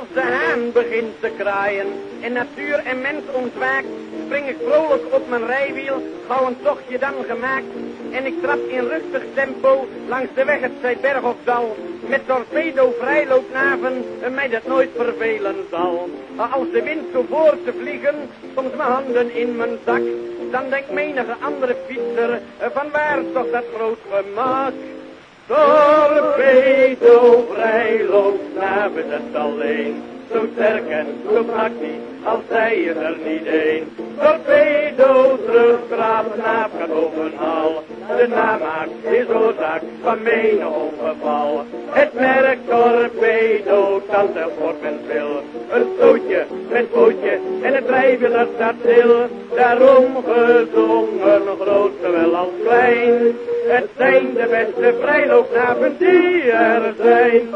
Als de haan begint te kraaien en natuur en mens ontwaakt, spring ik vrolijk op mijn rijwiel, gauw een tochtje dan gemaakt. En ik trap in rustig tempo langs de weg het zij berg of dal. Met torpedo vrijloopnaven en mij dat nooit vervelen zal. Als de wind zo voor te vliegen, soms mijn handen in mijn zak. Dan denkt menige andere fietser, van waar toch dat groot gemak. Torpedo vrijloopnaven het alleen. Zo sterk en zo praktisch als zij is er niet één. Torpedo teruggraven gaat bovenal. De namaak is oorzaak van menig ongeval. Het merk torpedo, tante wordt men wil. Een stootje met pootje en het dat staat stil. Daarom gezongen, groot zowel als klein. Het zijn de beste vrijloopnaven die er zijn.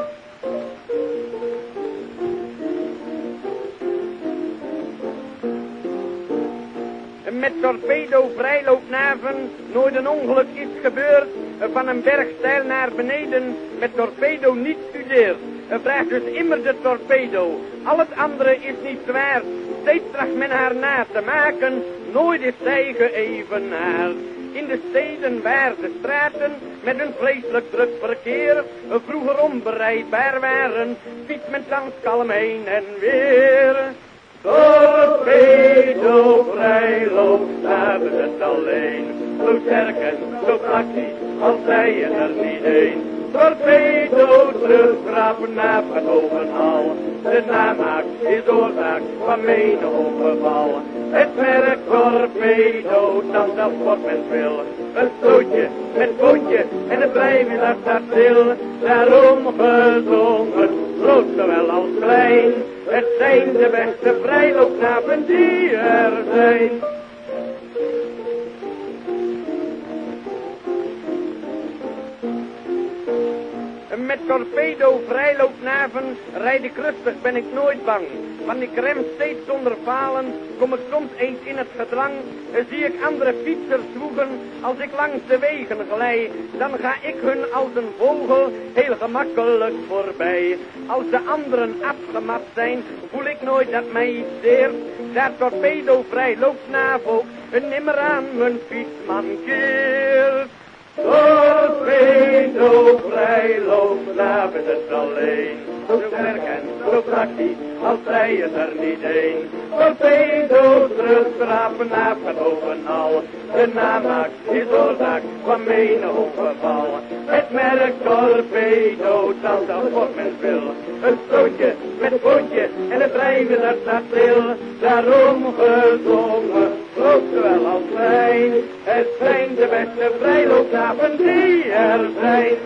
met torpedo vrijloopnaven nooit een ongeluk is gebeurd. Van een bergstijl naar beneden met torpedo niet studeert. Vraagt dus immer de torpedo. Al het andere is niet zwaar. Steeds tracht men haar na te maken. Nooit is zij geëvenaard. In de steden waar de straten met een vreselijk druk verkeer vroeger onbereidbaar waren, fietst men thans kalm heen en weer. Torpedo vrijloop, hebben het alleen. Zo sterk en zo praktisch, als zij er niet een. Torpedo teruggraven naar het bovenal. De namaak is oorzaak van menig ongeval. Het merk torpedo, dan dat wat men wil. Een stootje met pootje en het blijven daar staat stil. Daarom gezongen, groot zowel als klein. Het zijn de beste vrijloopknapen die er zijn. Met torpedo vrijloopnaven rijd ik rustig, ben ik nooit bang. Van ik rem steeds zonder falen, kom ik soms eens in het gedrang. Zie ik andere fietsers zwoegen, als ik langs de wegen glij. Dan ga ik hun als een vogel heel gemakkelijk voorbij. Als de anderen afgemat zijn, voel ik nooit dat mij iets deert. Daar torpedo vrijloopnavel een nimmer aan mijn fiets mankeert. Laat het alleen. Zo sterk en zo praktisch, als zij het er niet een. Torpedo terugstraffen na van bovenal. De namaak is oorzaak van menig ongeval. Het merk torpedo, dat dat wordt men wil. Een stootje met pootje en het drijven dat staat stil. Daarom gezongen, groot zowel als klein. Het zijn de beste vrijloopnaven die er zijn.